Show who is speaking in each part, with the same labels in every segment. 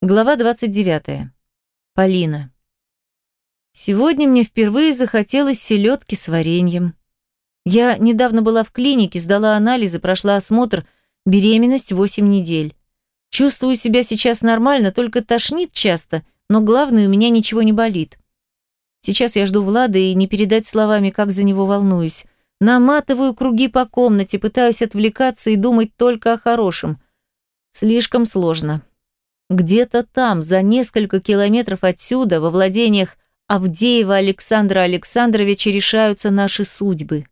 Speaker 1: Глава 29. Полина. Сегодня мне впервые захотелось селедки с вареньем. Я недавно была в клинике, сдала анализы, прошла осмотр, беременность 8 недель. Чувствую себя сейчас нормально, только тошнит часто, но главное, у меня ничего не болит. Сейчас я жду Влада и не передать словами, как за него волнуюсь. Наматываю круги по комнате, пытаюсь отвлекаться и думать только о хорошем. Слишком сложно. Где-то там, за несколько километров отсюда, во владениях Авдеева Александра Александровича решаются наши судьбы.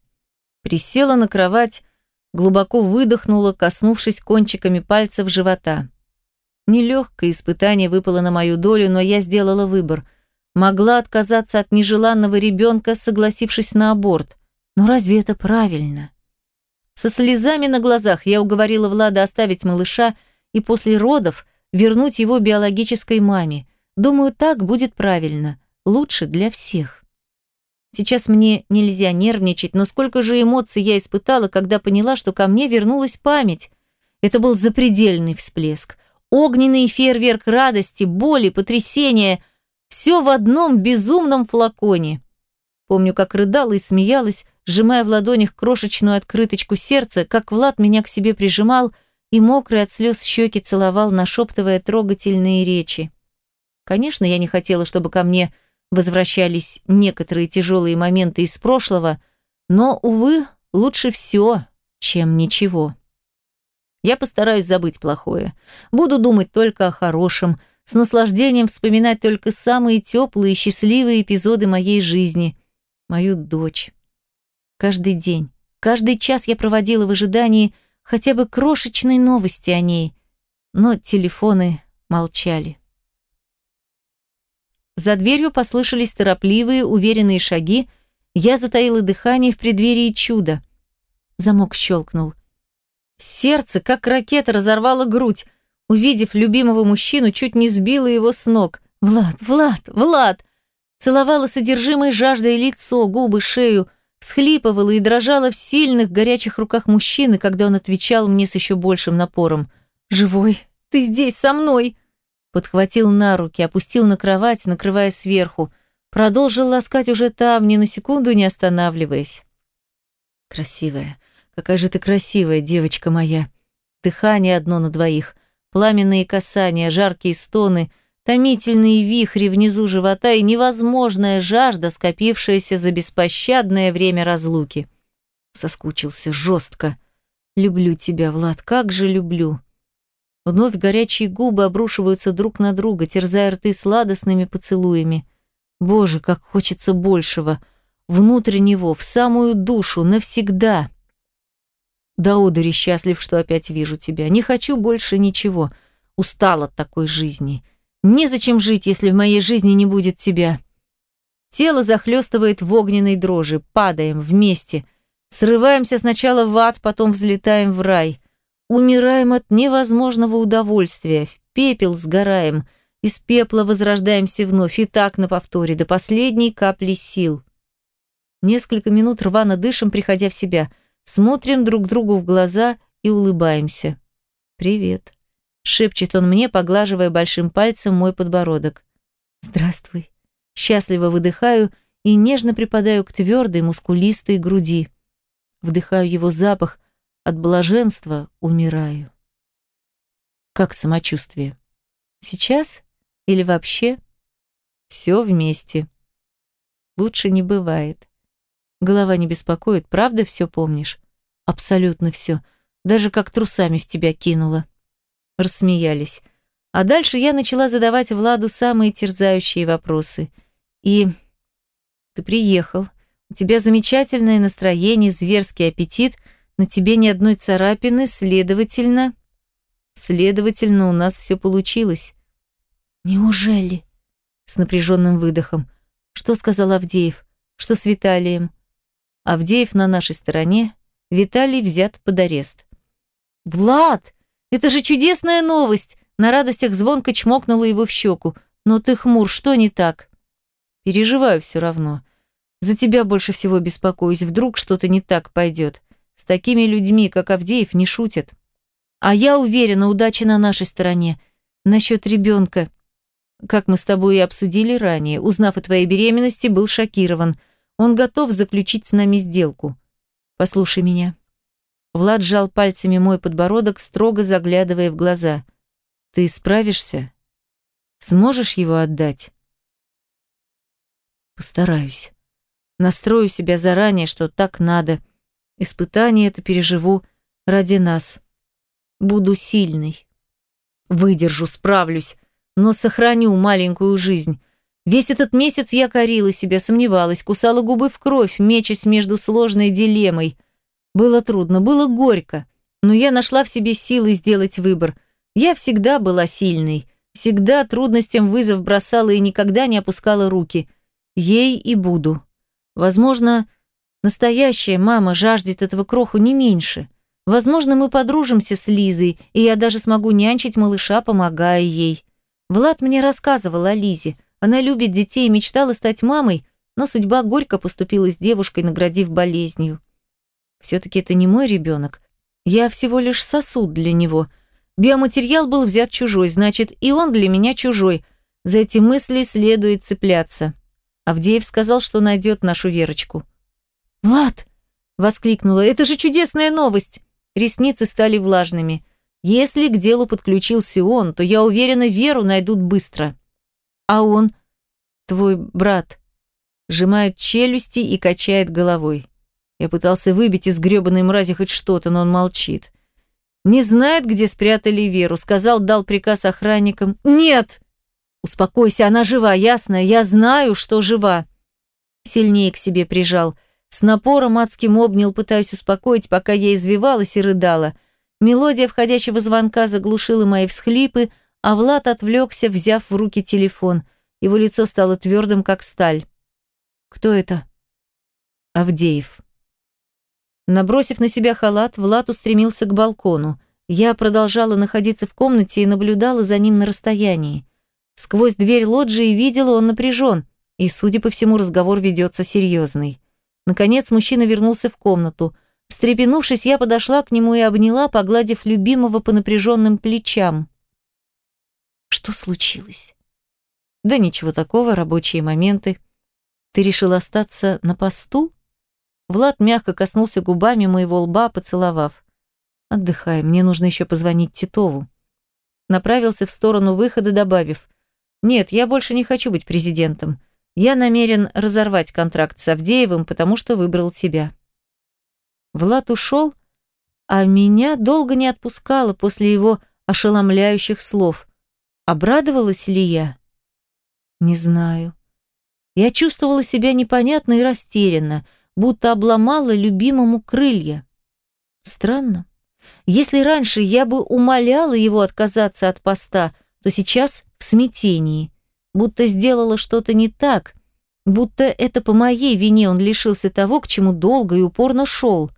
Speaker 1: Присела на кровать, глубоко выдохнула, коснувшись кончиками пальцев живота. Нелегкое испытание выпало на мою долю, но я сделала выбор. Могла отказаться от нежеланного ребенка, согласившись на аборт. Но разве это правильно? Со слезами на глазах я уговорила Влада оставить малыша и после родов – вернуть его биологической маме. Думаю, так будет правильно, лучше для всех. Сейчас мне нельзя нервничать, но сколько же эмоций я испытала, когда поняла, что ко мне вернулась память. Это был запредельный всплеск. Огненный фейерверк радости, боли, потрясения. Все в одном безумном флаконе. Помню, как рыдала и смеялась, сжимая в ладонях крошечную открыточку сердца, как Влад меня к себе прижимал – и мокрый от слез щеки целовал, нашептывая трогательные речи. Конечно, я не хотела, чтобы ко мне возвращались некоторые тяжелые моменты из прошлого, но, увы, лучше все, чем ничего. Я постараюсь забыть плохое. Буду думать только о хорошем, с наслаждением вспоминать только самые теплые и счастливые эпизоды моей жизни. Мою дочь. Каждый день, каждый час я проводила в ожидании, хотя бы крошечной новости о ней, но телефоны молчали. За дверью послышались торопливые, уверенные шаги, я затаила дыхание в преддверии чуда. Замок щелкнул. Сердце, как ракета, разорвало грудь. Увидев любимого мужчину, чуть не сбило его с ног. «Влад, Влад, Влад!» Целовала содержимое жаждой лицо, губы, шею, Схлипывала и дрожала в сильных, горячих руках мужчины, когда он отвечал мне с еще большим напором. «Живой, ты здесь, со мной!» Подхватил на руки, опустил на кровать, накрывая сверху. Продолжил ласкать уже там, ни на секунду не останавливаясь. «Красивая, какая же ты красивая, девочка моя!» Дыхание одно на двоих, пламенные касания, жаркие стоны — томительные вихри внизу живота и невозможная жажда, скопившаяся за беспощадное время разлуки. Соскучился жестко. «Люблю тебя, Влад, как же люблю!» Вновь горячие губы обрушиваются друг на друга, терзая рты сладостными поцелуями. Боже, как хочется большего! Внутрь него, в самую душу, навсегда! Да, Одери, счастлив, что опять вижу тебя. Не хочу больше ничего. Устал от такой жизни. Незачем жить, если в моей жизни не будет тебя. Тело захлестывает в огненной дрожи, падаем вместе. Срываемся сначала в ад, потом взлетаем в рай. Умираем от невозможного удовольствия, в пепел сгораем, из пепла возрождаемся вновь, и так на повторе, до последней капли сил. Несколько минут рвано дышим, приходя в себя, смотрим друг другу в глаза и улыбаемся. «Привет» шепчет он мне, поглаживая большим пальцем мой подбородок. Здравствуй. Счастливо выдыхаю и нежно припадаю к твердой, мускулистой груди. Вдыхаю его запах, от блаженства умираю. Как самочувствие? Сейчас или вообще? Все вместе. Лучше не бывает. Голова не беспокоит, правда все помнишь? Абсолютно все. Даже как трусами в тебя кинула рассмеялись. А дальше я начала задавать Владу самые терзающие вопросы. И ты приехал. У тебя замечательное настроение, зверский аппетит, на тебе ни одной царапины, следовательно... Следовательно, у нас все получилось. Неужели? С напряженным выдохом. Что сказал Авдеев? Что с Виталием? Авдеев на нашей стороне, Виталий взят под арест. «Влад!» Это же чудесная новость!» На радостях звонко чмокнула его в щеку. «Но ты хмур, что не так?» «Переживаю все равно. За тебя больше всего беспокоюсь. Вдруг что-то не так пойдет. С такими людьми, как Авдеев, не шутят. А я уверена, удача на нашей стороне. Насчет ребенка. Как мы с тобой и обсудили ранее, узнав о твоей беременности, был шокирован. Он готов заключить с нами сделку. Послушай меня. Влад сжал пальцами мой подбородок, строго заглядывая в глаза. Ты справишься? Сможешь его отдать? Постараюсь. Настрою себя заранее, что так надо. Испытание это переживу ради нас. Буду сильной. Выдержу, справлюсь, но сохраню маленькую жизнь. Весь этот месяц я корила себя, сомневалась, кусала губы в кровь, мечась между сложной дилеммой. Было трудно, было горько, но я нашла в себе силы сделать выбор. Я всегда была сильной, всегда трудностям вызов бросала и никогда не опускала руки. Ей и буду. Возможно, настоящая мама жаждет этого кроху не меньше. Возможно, мы подружимся с Лизой, и я даже смогу нянчить малыша, помогая ей. Влад мне рассказывал о Лизе. Она любит детей и мечтала стать мамой, но судьба горько поступила с девушкой, наградив болезнью. Все-таки это не мой ребенок. Я всего лишь сосуд для него. Биоматериал был взят чужой, значит, и он для меня чужой. За эти мысли следует цепляться. Авдеев сказал, что найдет нашу Верочку. «Влад!» – воскликнула. «Это же чудесная новость!» Ресницы стали влажными. «Если к делу подключился он, то, я уверена, Веру найдут быстро». «А он?» «Твой брат?» Сжимает челюсти и качает головой. Я пытался выбить из гребаной мрази хоть что-то, но он молчит. Не знает, где спрятали Веру. Сказал, дал приказ охранникам. «Нет!» «Успокойся, она жива, ясно? Я знаю, что жива!» Сильнее к себе прижал. С напором адским обнял, пытаясь успокоить, пока я извивалась и рыдала. Мелодия входящего звонка заглушила мои всхлипы, а Влад отвлекся, взяв в руки телефон. Его лицо стало твердым, как сталь. «Кто это?» «Авдеев». Набросив на себя халат, Влад устремился к балкону. Я продолжала находиться в комнате и наблюдала за ним на расстоянии. Сквозь дверь лоджии видела, он напряжен, и, судя по всему, разговор ведется серьезный. Наконец мужчина вернулся в комнату. Встрепенувшись, я подошла к нему и обняла, погладив любимого по напряженным плечам. Что случилось? Да ничего такого, рабочие моменты. Ты решил остаться на посту? Влад мягко коснулся губами моего лба, поцеловав. Отдыхай, мне нужно еще позвонить Титову. Направился в сторону выхода, добавив. Нет, я больше не хочу быть президентом. Я намерен разорвать контракт с Авдеевым, потому что выбрал тебя. Влад ушел, а меня долго не отпускало после его ошеломляющих слов. Обрадовалась ли я? Не знаю. Я чувствовала себя непонятно и растерянно, будто обломала любимому крылья. Странно. Если раньше я бы умоляла его отказаться от поста, то сейчас в смятении, будто сделала что-то не так, будто это по моей вине он лишился того, к чему долго и упорно шел.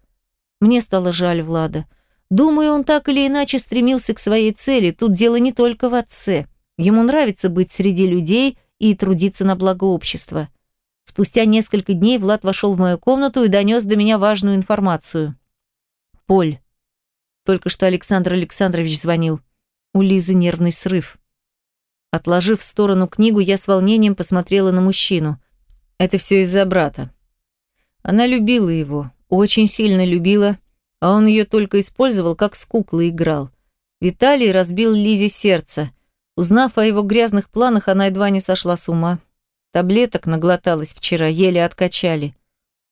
Speaker 1: Мне стало жаль Влада. Думаю, он так или иначе стремился к своей цели, тут дело не только в отце. Ему нравится быть среди людей и трудиться на благо общества. Спустя несколько дней Влад вошел в мою комнату и донес до меня важную информацию. «Поль, только что Александр Александрович звонил. У Лизы нервный срыв. Отложив в сторону книгу, я с волнением посмотрела на мужчину. Это все из-за брата. Она любила его, очень сильно любила, а он ее только использовал, как с куклой играл. Виталий разбил Лизе сердце. Узнав о его грязных планах, она едва не сошла с ума. Таблеток наглоталась вчера, еле откачали.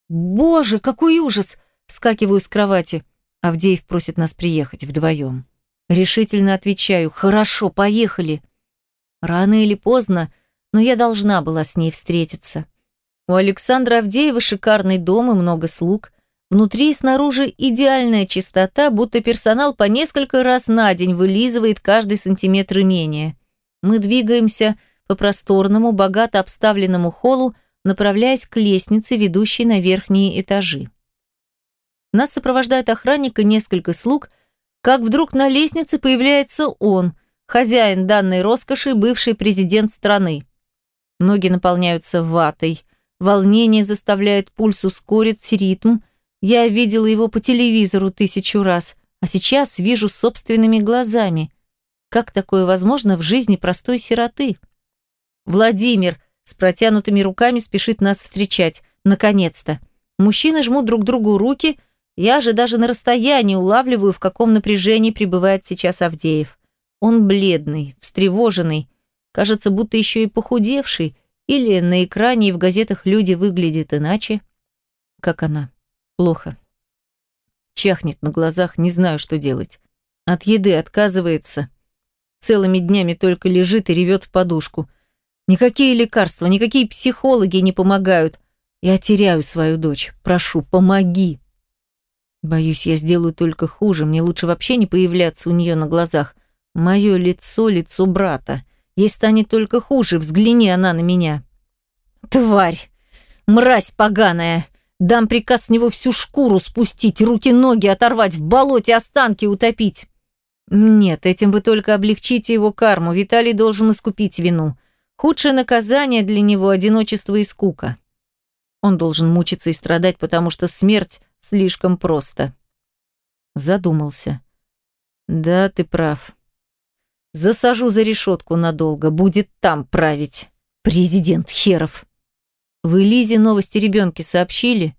Speaker 1: «Боже, какой ужас!» Вскакиваю с кровати. Авдеев просит нас приехать вдвоем. Решительно отвечаю «Хорошо, поехали!» Рано или поздно, но я должна была с ней встретиться. У Александра Авдеева шикарный дом и много слуг. Внутри и снаружи идеальная чистота, будто персонал по несколько раз на день вылизывает каждый сантиметр имения. Мы двигаемся по просторному, богато обставленному холлу, направляясь к лестнице, ведущей на верхние этажи. Нас сопровождает охранник и несколько слуг, как вдруг на лестнице появляется он – хозяин данной роскоши, бывший президент страны. Ноги наполняются ватой, волнение заставляет пульс ускорить ритм. Я видела его по телевизору тысячу раз, а сейчас вижу собственными глазами. Как такое возможно в жизни простой сироты? Владимир с протянутыми руками спешит нас встречать. Наконец-то. Мужчины жмут друг другу руки, я же даже на расстоянии улавливаю, в каком напряжении пребывает сейчас Авдеев. Он бледный, встревоженный, кажется, будто еще и похудевший, или на экране и в газетах люди выглядят иначе. Как она? Плохо. Чахнет на глазах, не знаю, что делать. От еды отказывается. Целыми днями только лежит и ревет в подушку. Никакие лекарства, никакие психологи не помогают. Я теряю свою дочь. Прошу, помоги. Боюсь, я сделаю только хуже. Мне лучше вообще не появляться у нее на глазах. Мое лицо — лицо брата. Ей станет только хуже, взгляни она на меня. Тварь! Мразь поганая! Дам приказ с него всю шкуру спустить, руки-ноги оторвать, в болоте останки утопить. Нет, этим вы только облегчите его карму. Виталий должен искупить вину. Худшее наказание для него – одиночество и скука. Он должен мучиться и страдать, потому что смерть слишком просто. Задумался. Да, ты прав. Засажу за решетку надолго, будет там править. Президент Херов. Вы Лизе новости ребенке сообщили?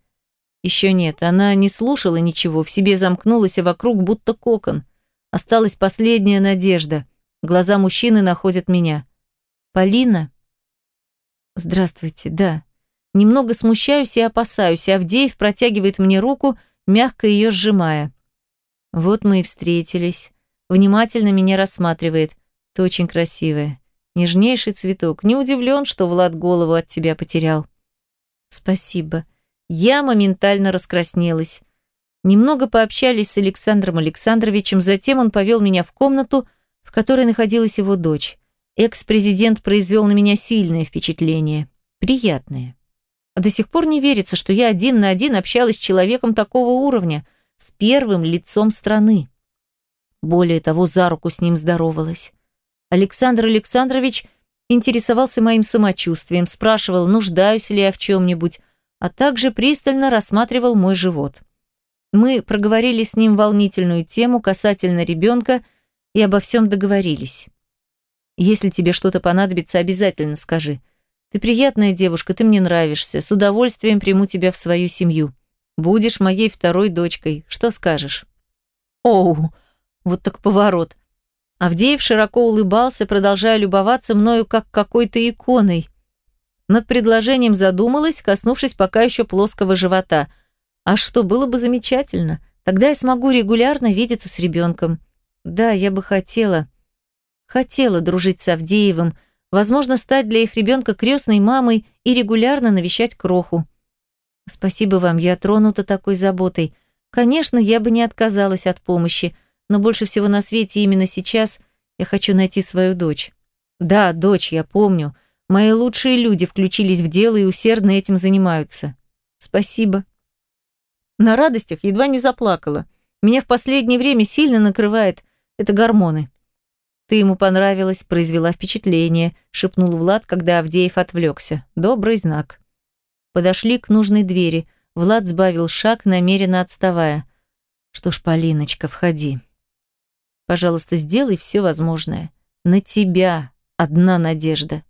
Speaker 1: Еще нет, она не слушала ничего, в себе замкнулась, а вокруг будто кокон. Осталась последняя надежда. Глаза мужчины находят меня. Полина? Здравствуйте, да. Немного смущаюсь и опасаюсь. Авдеев протягивает мне руку, мягко ее сжимая. Вот мы и встретились внимательно меня рассматривает. Ты очень красивая. Нежнейший цветок. Не удивлен, что Влад голову от тебя потерял. Спасибо. Я моментально раскраснелась. Немного пообщались с Александром Александровичем, затем он повел меня в комнату, в которой находилась его дочь. Экс-президент произвел на меня сильное впечатление. Приятное. До сих пор не верится, что я один на один общалась с человеком такого уровня, с первым лицом страны. Более того, за руку с ним здоровалась. Александр Александрович интересовался моим самочувствием, спрашивал, нуждаюсь ли я в чем-нибудь, а также пристально рассматривал мой живот. Мы проговорили с ним волнительную тему касательно ребенка и обо всем договорились. Если тебе что-то понадобится, обязательно скажи. Ты приятная девушка, ты мне нравишься. С удовольствием приму тебя в свою семью. Будешь моей второй дочкой. Что скажешь? Оу, вот так поворот. Авдеев широко улыбался, продолжая любоваться мною как какой-то иконой. Над предложением задумалась, коснувшись пока еще плоского живота. А что, было бы замечательно. Тогда я смогу регулярно видеться с ребенком. Да, я бы хотела. Хотела дружить с Авдеевым, возможно, стать для их ребенка крестной мамой и регулярно навещать кроху. Спасибо вам, я тронута такой заботой. Конечно, я бы не отказалась от помощи, но больше всего на свете именно сейчас я хочу найти свою дочь. Да, дочь, я помню. Мои лучшие люди включились в дело и усердно этим занимаются. Спасибо. На радостях едва не заплакала. Меня в последнее время сильно накрывает. Это гормоны. Ты ему понравилась, произвела впечатление, шепнул Влад, когда Авдеев отвлекся. Добрый знак. Подошли к нужной двери. Влад сбавил шаг, намеренно отставая. Что ж, Полиночка, входи. Пожалуйста, сделай все возможное. На тебя одна надежда.